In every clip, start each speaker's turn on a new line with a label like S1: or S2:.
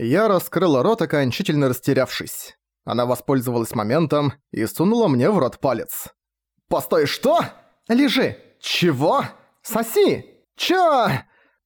S1: Я раскрыла рот, окончательно растерявшись. Она воспользовалась моментом и сунула мне в рот палец. «Постой, что? Лежи! Чего? Соси! Чё?»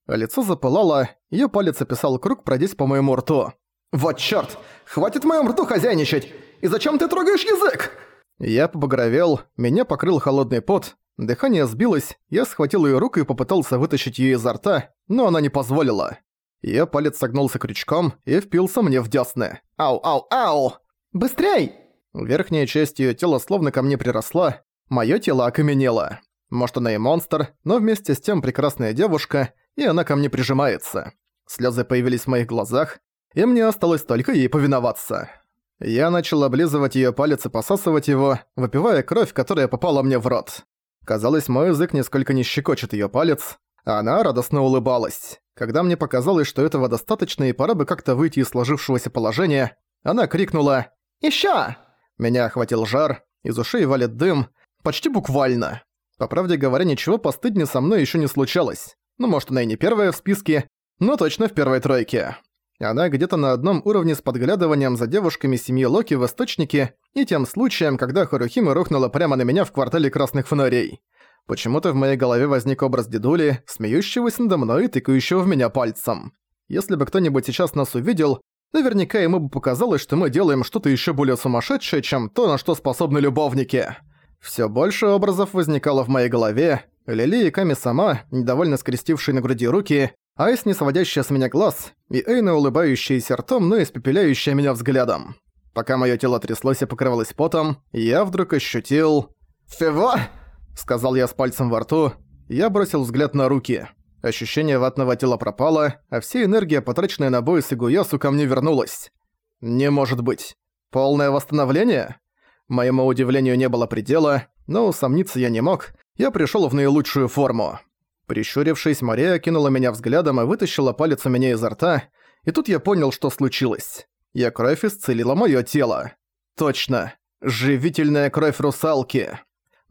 S1: Лицо запылало, её палец описал круг, пройдясь по моему рту. «Вот чёрт! Хватит в моём рту хозяйничать! И зачем ты трогаешь язык?» Я побагровел, меня покрыл холодный пот, дыхание сбилось, я схватил её руку и попытался вытащить её изо рта, но она не позволила. Её палец согнулся крючком и впился мне в дёсны. «Ау, ау, ау! Быстрей!» Верхняя часть её тела словно ко мне приросла, моё тело окаменело. Может, она и монстр, но вместе с тем прекрасная девушка, и она ко мне прижимается. Слёзы появились в моих глазах, и мне осталось только ей повиноваться. Я начал облизывать её палец и посасывать его, выпивая кровь, которая попала мне в рот. Казалось, мой язык нисколько не щекочет её палец, она радостно улыбалась. Когда мне показалось, что этого достаточно и пора бы как-то выйти из сложившегося положения, она крикнула «Ещё!». Меня охватил жар, из ушей валит дым, почти буквально. По правде говоря, ничего постыднее со мной ещё не случалось. Ну, может, она и не первая в списке, но точно в первой тройке. Она где-то на одном уровне с подглядыванием за девушками семьи Локи в Источнике и тем случаем, когда Харухима рухнула прямо на меня в квартале Красных Фонарей. Почему-то в моей голове возник образ дедули, смеющегося надо мной и тыкающего в меня пальцем. Если бы кто-нибудь сейчас нас увидел, наверняка ему бы показалось, что мы делаем что-то еще более сумасшедшее, чем то, на что способны любовники. Все больше образов возникало в моей голове. Лили и Ками сама, недовольно скрестившие на груди руки, Айс, не сводящая с меня глаз, и Эйна, улыбающаяся ртом, но испепеляющая меня взглядом. Пока мое тело тряслось и покрывалось потом, я вдруг ощутил... «Фево!» — сказал я с пальцем во рту. Я бросил взгляд на руки. Ощущение ватного тела пропало, а вся энергия, потраченная на бой с Игуясу, ко мне вернулась. Не может быть. Полное восстановление? Моему удивлению не было предела, но усомниться я не мог. Я пришёл в наилучшую форму. Прищурившись, Мария кинула меня взглядом и вытащила палец у меня изо рта, и тут я понял, что случилось. Я кровь исцелила моё тело. Точно. Живительная кровь русалки.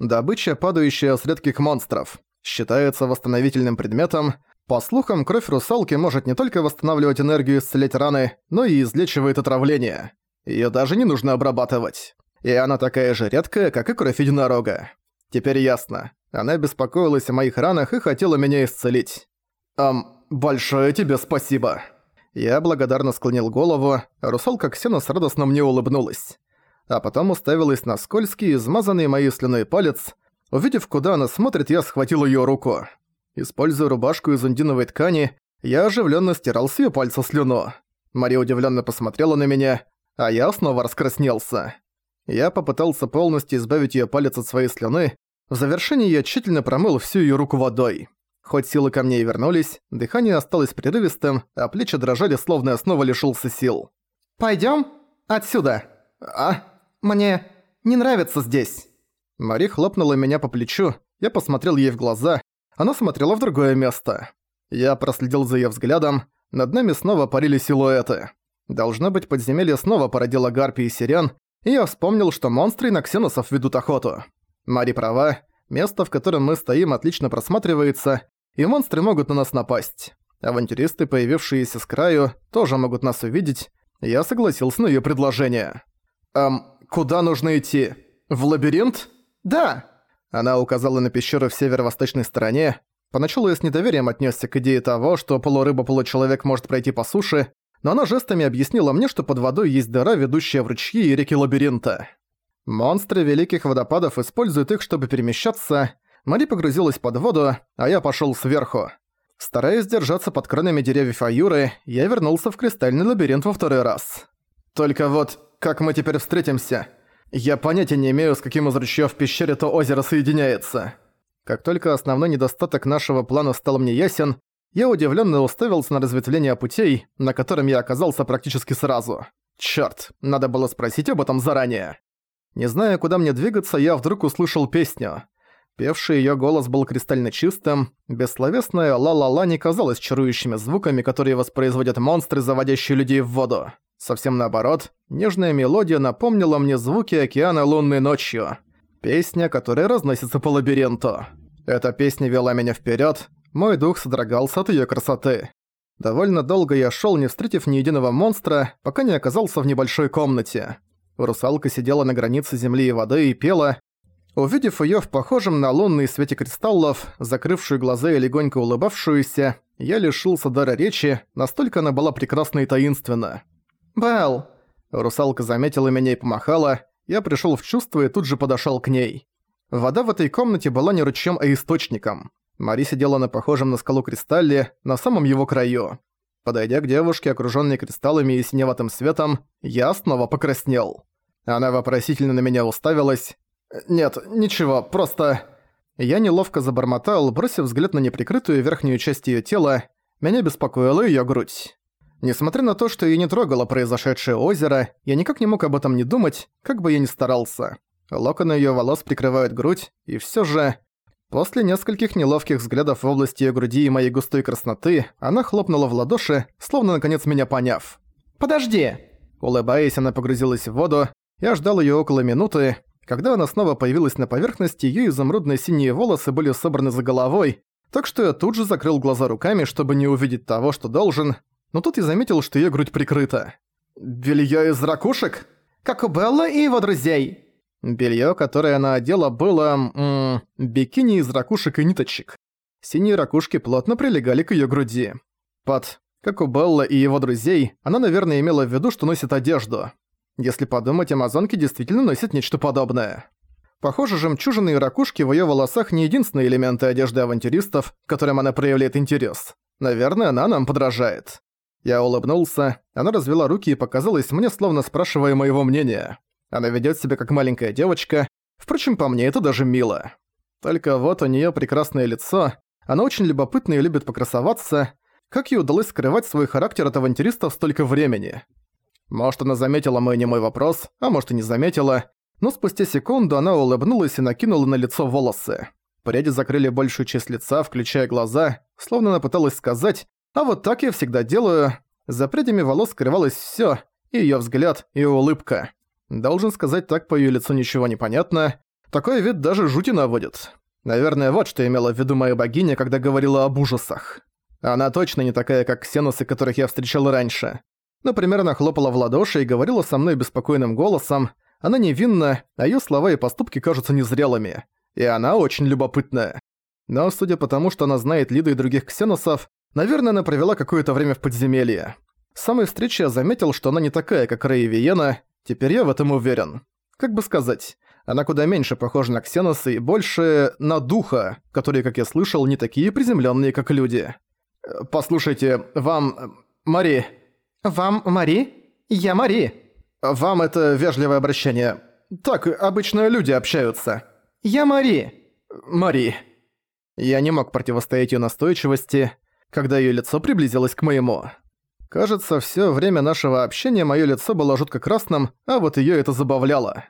S1: Добыча, падающая с редких монстров. Считается восстановительным предметом. По слухам, кровь русалки может не только восстанавливать энергию и исцелять раны, но и излечивает отравление. Её даже не нужно обрабатывать. И она такая же редкая, как и кровь единорога. Теперь ясно. Она беспокоилась о моих ранах и хотела меня исцелить. «Ам, большое тебе спасибо!» Я благодарно склонил голову, русалка Ксенос радостно мне улыбнулась. А потом уставилась на скользкий, измазанный моей слюной палец. Увидев, куда она смотрит, я схватил её руку. Используя рубашку из ундиновой ткани, я оживленно стирал с её пальца слюну. Мария удивленно посмотрела на меня, а я снова раскраснелся. Я попытался полностью избавить её палец от своей слюны, в завершении я тщательно промыл всю её руку водой. Хоть силы ко мне и вернулись, дыхание осталось прерывистым, а плечи дрожали, словно я снова лишился сил. «Пойдём? Отсюда!» «А? Мне не нравится здесь!» Мари хлопнула меня по плечу, я посмотрел ей в глаза, она смотрела в другое место. Я проследил за её взглядом, над нами снова парили силуэты. Должно быть, подземелье снова породило гарпий и сирен, и я вспомнил, что монстры на ксеносов ведут охоту. Мари права, место, в котором мы стоим, отлично просматривается, и монстры могут на нас напасть. Авантюристы, появившиеся с краю, тоже могут нас увидеть. Я согласился на её предложение. «Эм, куда нужно идти? В лабиринт?» «Да!» Она указала на пещеру в северо-восточной стороне. Поначалу я с недоверием отнесся к идее того, что полурыба-получеловек может пройти по суше, но она жестами объяснила мне, что под водой есть дыра, ведущая в ручьи и реки лабиринта. Монстры Великих Водопадов используют их, чтобы перемещаться. Мари погрузилась под воду, а я пошёл сверху. Стараясь держаться под кронами деревьев Аюры, я вернулся в Кристальный лабиринт во второй раз. Только вот, как мы теперь встретимся? Я понятия не имею, с каким из в пещере то озеро соединяется. Как только основной недостаток нашего плана стал мне ясен, я удивлённо уставился на разветвление путей, на котором я оказался практически сразу. Чёрт, надо было спросить об этом заранее. Не зная, куда мне двигаться, я вдруг услышал песню. Певший её голос был кристально чистым, бессловесная «ла-ла-ла» не казалась чарующими звуками, которые воспроизводят монстры, заводящие людей в воду. Совсем наоборот, нежная мелодия напомнила мне звуки океана лунной ночью. Песня, которая разносится по лабиринту. Эта песня вела меня вперед, мой дух содрогался от её красоты. Довольно долго я шёл, не встретив ни единого монстра, пока не оказался в небольшой комнате. Русалка сидела на границе земли и воды и пела. Увидев её в похожем на лунный свете кристаллов, закрывшую глаза и легонько улыбавшуюся, я лишился дара речи, настолько она была прекрасна и таинственна. «Белл!» Русалка заметила меня и помахала, я пришёл в чувство и тут же подошёл к ней. Вода в этой комнате была не ручьем, а источником. Мари сидела на похожем на скалу кристалле, на самом его краю. Подойдя к девушке, окружённой кристаллами и синеватым светом, я снова покраснел. Она вопросительно на меня уставилась. «Нет, ничего, просто...» Я неловко забормотал, бросив взгляд на неприкрытую верхнюю часть её тела. Меня беспокоила её грудь. Несмотря на то, что её не трогало произошедшее озеро, я никак не мог об этом не думать, как бы я ни старался. Локоны её волос прикрывают грудь, и всё же... После нескольких неловких взглядов в области её груди и моей густой красноты, она хлопнула в ладоши, словно наконец меня поняв. «Подожди!» Улыбаясь, она погрузилась в воду. Я ждал её около минуты. Когда она снова появилась на поверхности, её изумрудно-синие волосы были собраны за головой, так что я тут же закрыл глаза руками, чтобы не увидеть того, что должен, но тут я заметил, что её грудь прикрыта. «Бельё из ракушек?» «Как у Белла и его друзей!» Белье, которое она одела, было... М бикини из ракушек и ниточек. Синие ракушки плотно прилегали к ее груди. Под как у Белла и его друзей, она, наверное, имела в виду, что носит одежду. Если подумать, амазонки действительно носят нечто подобное. Похоже, жемчужины и ракушки в ее волосах не единственные элементы одежды авантюристов, которым она проявляет интерес. Наверное, она нам подражает. Я улыбнулся, она развела руки и показалась мне, словно спрашивая моего мнения. Она ведёт себя как маленькая девочка. Впрочем, по мне это даже мило. Только вот у неё прекрасное лицо. Она очень любопытна и любит покрасоваться. Как ей удалось скрывать свой характер от авантюристов столько времени? Может, она заметила мой немой вопрос, а может и не заметила. Но спустя секунду она улыбнулась и накинула на лицо волосы. Пряди закрыли большую часть лица, включая глаза, словно она пыталась сказать «А вот так я всегда делаю». За прядями волос скрывалось всё, и её взгляд, и улыбка. Должен сказать, так по её лицу ничего не понятно. Такой вид даже жути наводит. Наверное, вот что имела в виду моя богиня, когда говорила об ужасах. Она точно не такая, как ксеносы, которых я встречал раньше. Например, она хлопала в ладоши и говорила со мной беспокойным голосом. Она невинна, а её слова и поступки кажутся незрелыми. И она очень любопытная. Но судя по тому, что она знает Лиду и других ксеносов, наверное, она провела какое-то время в подземелье. С самой встречи я заметил, что она не такая, как Рэй Виена, Теперь я в этом уверен. Как бы сказать, она куда меньше похожа на Ксеноса и больше на духа, которые, как я слышал, не такие приземленные, как люди. Э, послушайте, вам... Э, Мари... Вам Мари? Я Мари. Вам это вежливое обращение. Так обычно люди общаются. Я Мари. Мари. Я не мог противостоять ее настойчивости, когда ее лицо приблизилось к моему. Кажется, все время нашего общения мое лицо было жутко красным, а вот ее это забавляло.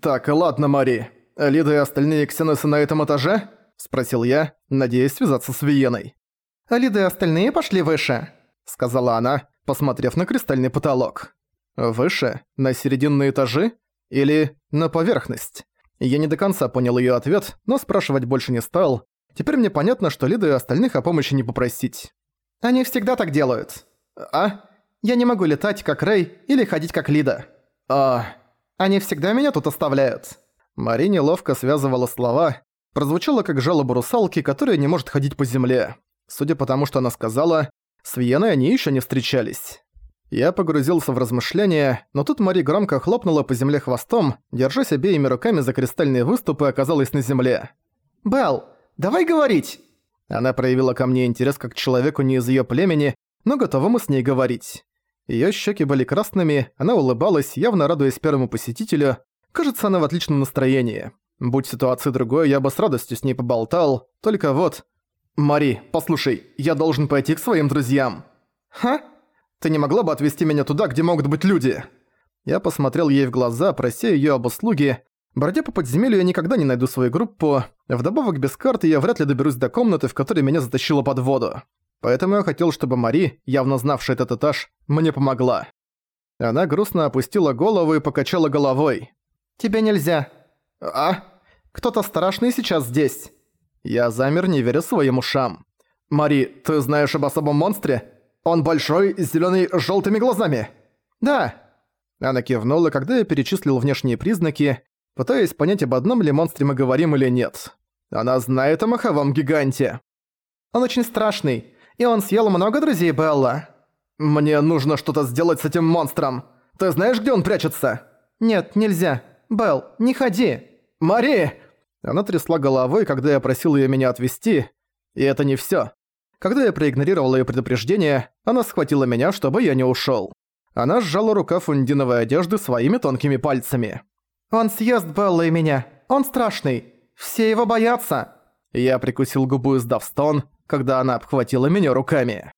S1: «Так, ладно, Мари. Лида и остальные ксеносы на этом этаже?» – спросил я, надеясь связаться с Виеной. «Лида и остальные пошли выше», – сказала она, посмотрев на кристальный потолок. «Выше? На серединные этажи? Или на поверхность?» Я не до конца понял ее ответ, но спрашивать больше не стал. Теперь мне понятно, что Лида и остальных о помощи не попросить. «Они всегда так делают», «А? Я не могу летать, как Рэй, или ходить, как Лида. А... Они всегда меня тут оставляют». Мари неловко связывала слова. Прозвучало как жалоба русалки, которая не может ходить по земле. Судя по тому, что она сказала, с Виеной они еще не встречались. Я погрузился в размышления, но тут Мари громко хлопнула по земле хвостом, держась обеими руками за кристальные выступы, оказалась на земле. «Белл, давай говорить!» Она проявила ко мне интерес как к человеку не из ее племени, но готовы мы с ней говорить. Её щеки были красными, она улыбалась, явно радуясь первому посетителю. Кажется, она в отличном настроении. Будь ситуация другой, я бы с радостью с ней поболтал. Только вот... «Мари, послушай, я должен пойти к своим друзьям». «Ха? Ты не могла бы отвезти меня туда, где могут быть люди?» Я посмотрел ей в глаза, прося её об услуге. Бродя по подземелью, я никогда не найду свою группу. Вдобавок, без карты я вряд ли доберусь до комнаты, в которой меня затащило под воду. Поэтому я хотел, чтобы Мари, явно знавшая этот этаж, мне помогла. Она грустно опустила голову и покачала головой. «Тебе нельзя». «А? Кто-то страшный сейчас здесь». Я замер, не веря своим ушам. «Мари, ты знаешь об особом монстре?» Он большой, зелёный, с жёлтыми глазами?» «Да». Она кивнула, когда я перечислил внешние признаки, пытаясь понять, об одном ли монстре мы говорим или нет. Она знает о маховом гиганте. «Он очень страшный, и он съел много друзей Белла». «Мне нужно что-то сделать с этим монстром. Ты знаешь, где он прячется?» «Нет, нельзя. Белл, не ходи». «Мари!» Она трясла головой, когда я просил её меня отвезти. И это не всё. Когда я проигнорировал её предупреждение, она схватила меня, чтобы я не ушёл. Она сжала рукав ундиновой одежды своими тонкими пальцами. «Он съест Белла и меня. Он страшный. Все его боятся». Я прикусил губу, издав стон, когда она обхватила меня руками.